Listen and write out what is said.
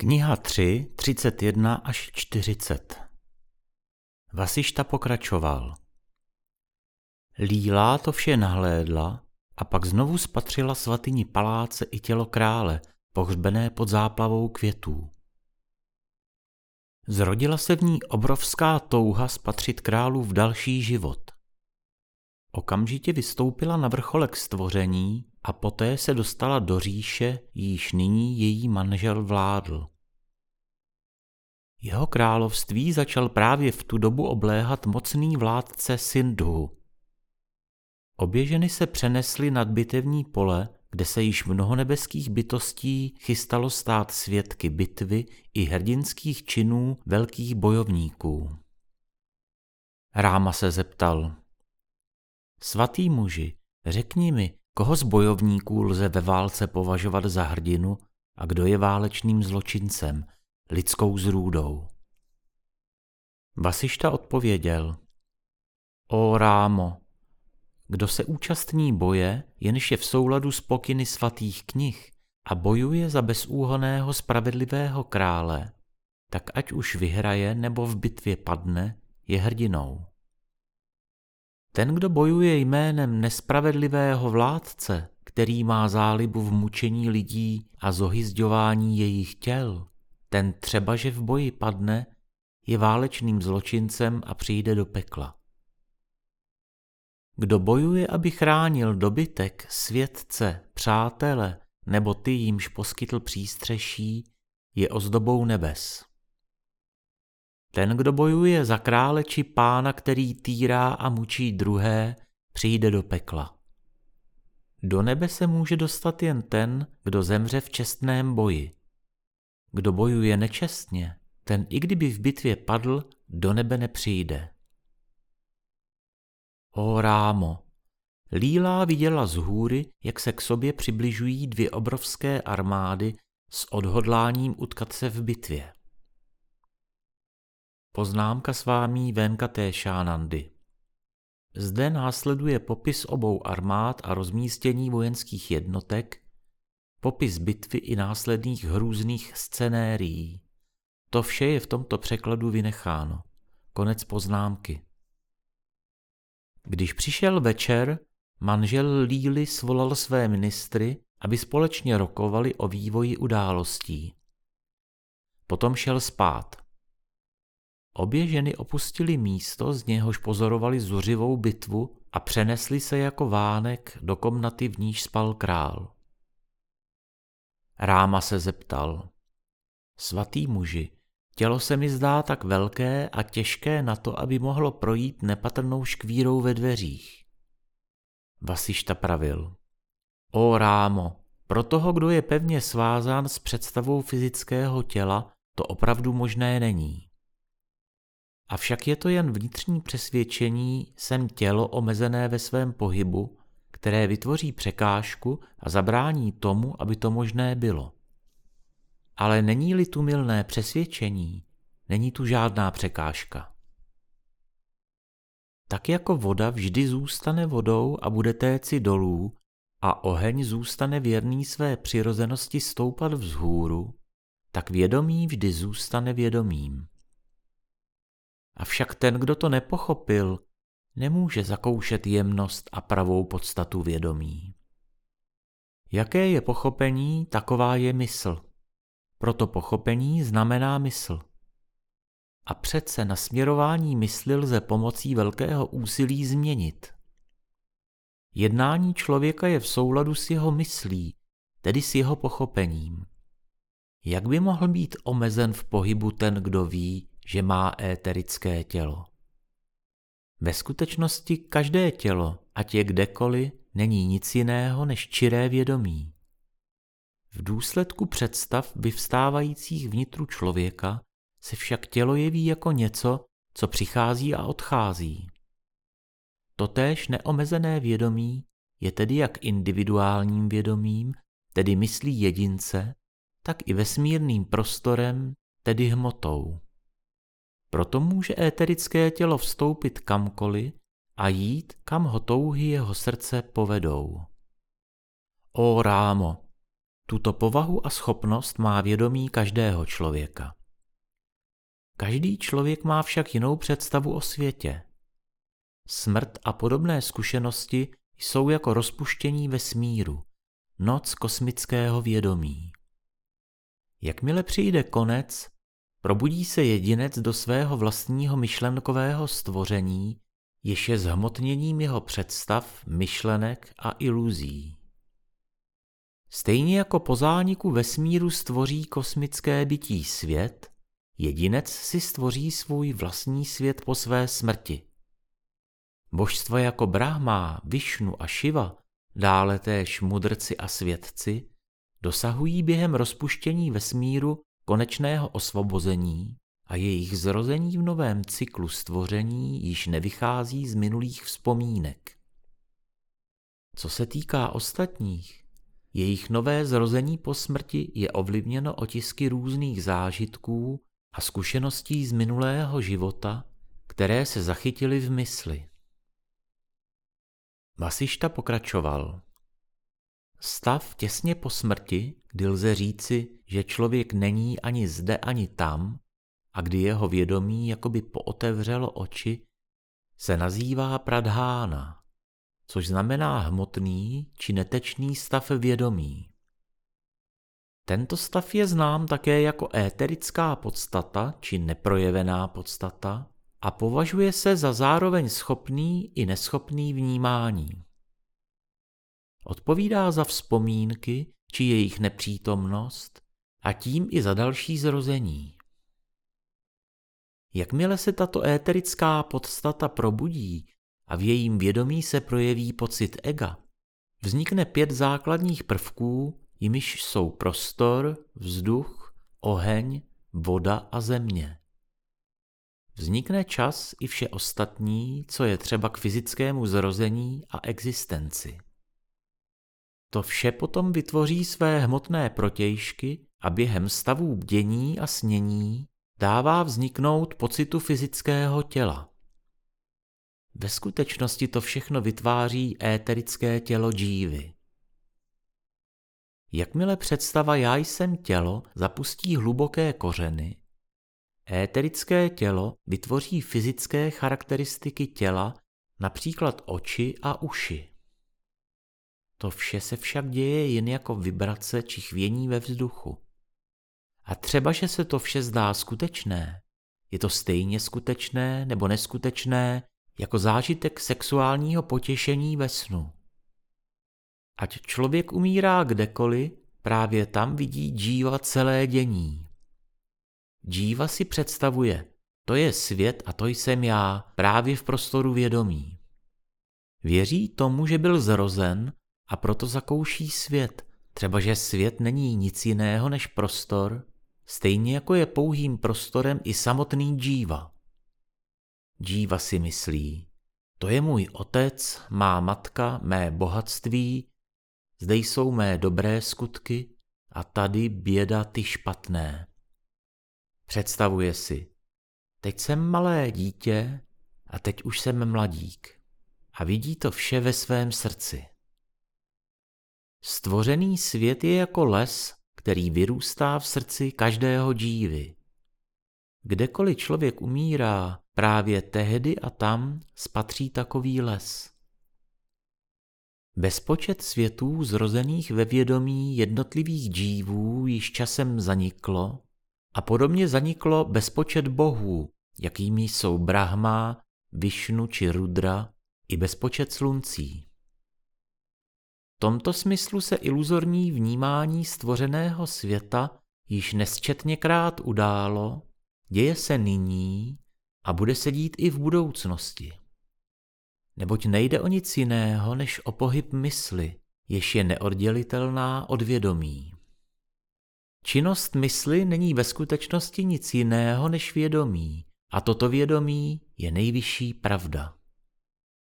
Kniha 3, 31 až 40 Vasišta pokračoval. Lílá to vše nahlédla a pak znovu spatřila svatyni paláce i tělo krále, pohřbené pod záplavou květů. Zrodila se v ní obrovská touha spatřit králu v další život. Okamžitě vystoupila na vrcholek stvoření a poté se dostala do říše, již nyní její manžel vládl. Jeho království začal právě v tu dobu obléhat mocný vládce Sindhu. Obě ženy se přenesly nad bitevní pole, kde se již mnoho nebeských bytostí chystalo stát svědky bitvy i hrdinských činů velkých bojovníků. Ráma se zeptal. Svatý muži, řekni mi, koho z bojovníků lze ve válce považovat za hrdinu a kdo je válečným zločincem, lidskou zrůdou. Vasišta odpověděl, O Rámo, kdo se účastní boje, jenž je v souladu s pokyny svatých knih a bojuje za bezúhoného spravedlivého krále, tak ať už vyhraje nebo v bitvě padne, je hrdinou. Ten, kdo bojuje jménem nespravedlivého vládce, který má zálibu v mučení lidí a zohyzďování jejich těl, ten třeba, že v boji padne, je válečným zločincem a přijde do pekla. Kdo bojuje, aby chránil dobytek, světce, přátele nebo ty, jimž poskytl přístřeší, je ozdobou nebes. Ten, kdo bojuje za krále či pána, který týrá a mučí druhé, přijde do pekla. Do nebe se může dostat jen ten, kdo zemře v čestném boji. Kdo bojuje nečestně, ten i kdyby v bitvě padl, do nebe nepřijde. O rámo, Lílá viděla z hůry, jak se k sobě přibližují dvě obrovské armády s odhodláním utkat se v bitvě. Poznámka s vámi Venkaté Šánandy. Zde následuje popis obou armád a rozmístění vojenských jednotek, popis bitvy i následných hrůzných scenérií. To vše je v tomto překladu vynecháno. Konec poznámky. Když přišel večer, manžel Líly svolal své ministry, aby společně rokovali o vývoji událostí. Potom šel spát. Obě ženy opustili místo, z něhož pozorovali zuřivou bitvu a přenesli se jako vánek do komnaty, v níž spal král. Ráma se zeptal. Svatý muži, tělo se mi zdá tak velké a těžké na to, aby mohlo projít nepatrnou škvírou ve dveřích. Vasišta pravil. O Rámo, pro toho, kdo je pevně svázán s představou fyzického těla, to opravdu možné není. Avšak je to jen vnitřní přesvědčení, jsem tělo omezené ve svém pohybu, které vytvoří překážku a zabrání tomu, aby to možné bylo. Ale není-li tu milné přesvědčení, není tu žádná překážka. Tak jako voda vždy zůstane vodou a bude téci dolů a oheň zůstane věrný své přirozenosti stoupat vzhůru, tak vědomí vždy zůstane vědomím. Avšak ten, kdo to nepochopil, nemůže zakoušet jemnost a pravou podstatu vědomí. Jaké je pochopení, taková je mysl. Proto pochopení znamená mysl. A přece nasměrování mysli lze pomocí velkého úsilí změnit. Jednání člověka je v souladu s jeho myslí, tedy s jeho pochopením. Jak by mohl být omezen v pohybu ten, kdo ví, že má éterické tělo? Ve skutečnosti každé tělo, ať je kdekoliv, není nic jiného než čiré vědomí. V důsledku představ vyvstávajících vnitru člověka se však tělo jeví jako něco, co přichází a odchází. Totéž neomezené vědomí je tedy jak individuálním vědomím, tedy myslí jedince, tak i vesmírným prostorem, tedy hmotou. Proto může éterické tělo vstoupit kamkoliv a jít, kam ho touhy jeho srdce povedou. O Rámo, Tuto povahu a schopnost má vědomí každého člověka. Každý člověk má však jinou představu o světě. Smrt a podobné zkušenosti jsou jako rozpuštění vesmíru, noc kosmického vědomí. Jakmile přijde konec, probudí se jedinec do svého vlastního myšlenkového stvoření, jež je zhmotněním jeho představ, myšlenek a iluzí. Stejně jako po zániku vesmíru stvoří kosmické bytí svět, jedinec si stvoří svůj vlastní svět po své smrti. Božstva jako Brahma, Višnu a Šiva, dále též mudrci a svědci, dosahují během rozpuštění vesmíru konečného osvobození a jejich zrození v novém cyklu stvoření již nevychází z minulých vzpomínek. Co se týká ostatních, jejich nové zrození po smrti je ovlivněno otisky různých zážitků a zkušeností z minulého života, které se zachytily v mysli. Vasišta pokračoval. Stav těsně po smrti, kdy lze říci, že člověk není ani zde, ani tam, a kdy jeho vědomí jakoby pootevřelo oči, se nazývá pradhána, což znamená hmotný či netečný stav vědomí. Tento stav je znám také jako éterická podstata či neprojevená podstata a považuje se za zároveň schopný i neschopný vnímání. Odpovídá za vzpomínky či jejich nepřítomnost a tím i za další zrození. Jakmile se tato éterická podstata probudí a v jejím vědomí se projeví pocit ega, vznikne pět základních prvků, jimiž jsou prostor, vzduch, oheň, voda a země. Vznikne čas i vše ostatní, co je třeba k fyzickému zrození a existenci. To vše potom vytvoří své hmotné protějšky a během stavů bdění a snění dává vzniknout pocitu fyzického těla. Ve skutečnosti to všechno vytváří éterické tělo džívy. Jakmile představa já jsem tělo zapustí hluboké kořeny, éterické tělo vytvoří fyzické charakteristiky těla, například oči a uši. To vše se však děje jen jako vibrace či chvění ve vzduchu. A třeba, že se to vše zdá skutečné, je to stejně skutečné nebo neskutečné jako zážitek sexuálního potěšení ve snu. Ať člověk umírá kdekoliv, právě tam vidí džíva celé dění. Džíva si představuje, to je svět a to jsem já, právě v prostoru vědomí. Věří tomu, že byl zrozen a proto zakouší svět, třeba že svět není nic jiného než prostor, stejně jako je pouhým prostorem i samotný džíva. Džíva si myslí, to je můj otec, má matka, mé bohatství, zde jsou mé dobré skutky a tady běda ty špatné. Představuje si, teď jsem malé dítě a teď už jsem mladík a vidí to vše ve svém srdci. Stvořený svět je jako les, který vyrůstá v srdci každého dívy. Kdekoliv člověk umírá, právě tehdy a tam spatří takový les. Bezpočet světů zrozených ve vědomí jednotlivých džívů již časem zaniklo a podobně zaniklo bezpočet bohů, jakými jsou Brahma, Višnu či Rudra i bezpočet sluncí tomto smyslu se iluzorní vnímání stvořeného světa již nesčetněkrát událo, děje se nyní a bude se dít i v budoucnosti. Neboť nejde o nic jiného než o pohyb mysli, jež je neoddělitelná od vědomí. Činnost mysli není ve skutečnosti nic jiného než vědomí, a toto vědomí je nejvyšší pravda.